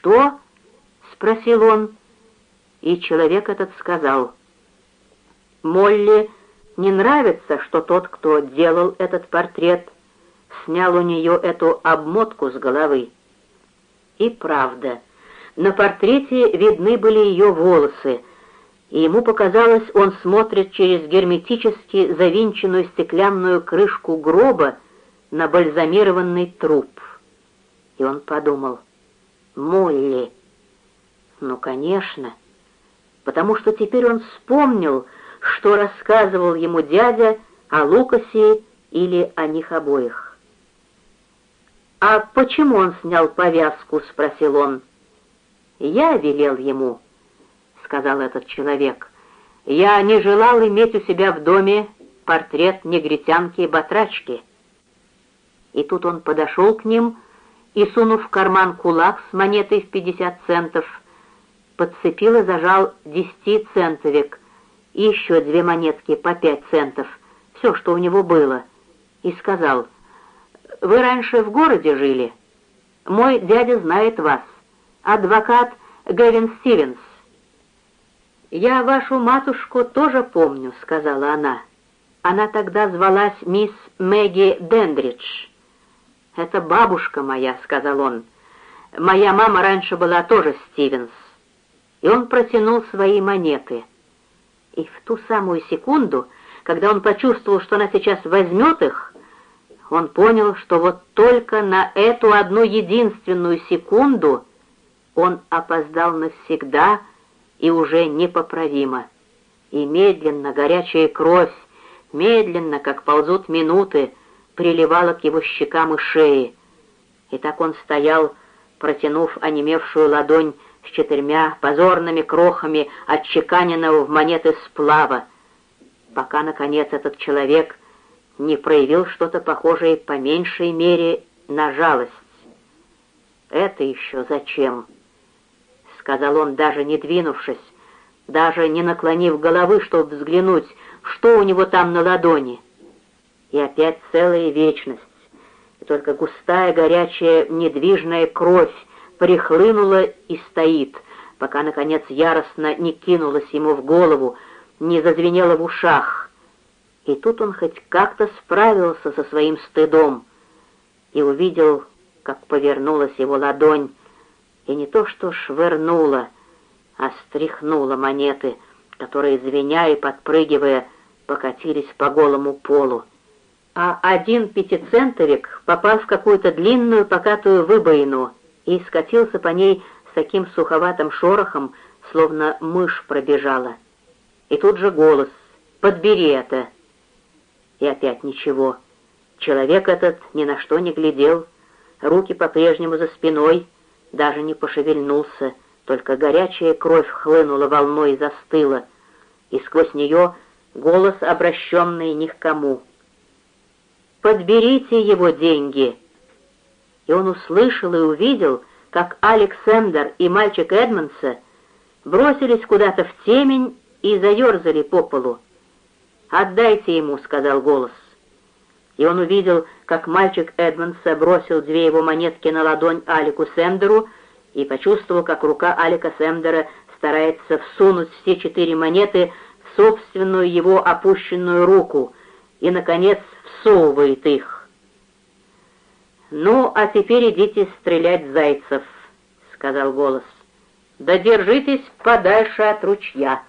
«Что?» — спросил он. И человек этот сказал, «Молли не нравится, что тот, кто делал этот портрет, снял у нее эту обмотку с головы». И правда, на портрете видны были ее волосы, и ему показалось, он смотрит через герметически завинченную стеклянную крышку гроба на бальзамированный труп. И он подумал, «Молли!» Ну, конечно, потому что теперь он вспомнил, что рассказывал ему дядя о Лукасе или о них обоих. «А почему он снял повязку?» — спросил он. «Я велел ему», — сказал этот человек. «Я не желал иметь у себя в доме портрет негритянки батрачки». И тут он подошел к ним и, сунув в карман кулак с монетой в пятьдесят центов, подцепил и зажал десятицентовик и еще две монетки по пять центов, все, что у него было, и сказал, «Вы раньше в городе жили? Мой дядя знает вас, адвокат Гэвин Стивенс». «Я вашу матушку тоже помню», — сказала она. Она тогда звалась мисс Мэгги Дендридж. «Это бабушка моя», — сказал он. «Моя мама раньше была тоже Стивенс» и он протянул свои монеты. И в ту самую секунду, когда он почувствовал, что она сейчас возьмет их, он понял, что вот только на эту одну единственную секунду он опоздал навсегда и уже непоправимо. И медленно горячая кровь, медленно, как ползут минуты, приливала к его щекам и шее. И так он стоял, протянув онемевшую ладонь с четырьмя позорными крохами отчеканенного в монеты сплава, пока, наконец, этот человек не проявил что-то похожее по меньшей мере на жалость. «Это еще зачем?» — сказал он, даже не двинувшись, даже не наклонив головы, чтобы взглянуть, что у него там на ладони. И опять целая вечность, и только густая, горячая, недвижная кровь, прихлынула и стоит, пока, наконец, яростно не кинулась ему в голову, не зазвенела в ушах. И тут он хоть как-то справился со своим стыдом и увидел, как повернулась его ладонь, и не то что швырнула, а стряхнула монеты, которые, звеня и подпрыгивая, покатились по голому полу. А один пятицентовик попал в какую-то длинную покатую выбоину — и скатился по ней с таким суховатым шорохом, словно мышь пробежала. И тут же голос «Подбери это!» И опять ничего. Человек этот ни на что не глядел, руки по-прежнему за спиной, даже не пошевельнулся, только горячая кровь хлынула волной и застыла, и сквозь нее голос, обращенный ни к кому. «Подберите его деньги!» и он услышал и увидел, как Александр и мальчик Эдмонса бросились куда-то в темень и заерзали по полу. «Отдайте ему», — сказал голос. И он увидел, как мальчик Эдмонса бросил две его монетки на ладонь Алику Сендеру и почувствовал, как рука Алика Сендера старается всунуть все четыре монеты в собственную его опущенную руку и, наконец, всовывает их. «Ну, а теперь идите стрелять зайцев», — сказал голос. «Да держитесь подальше от ручья».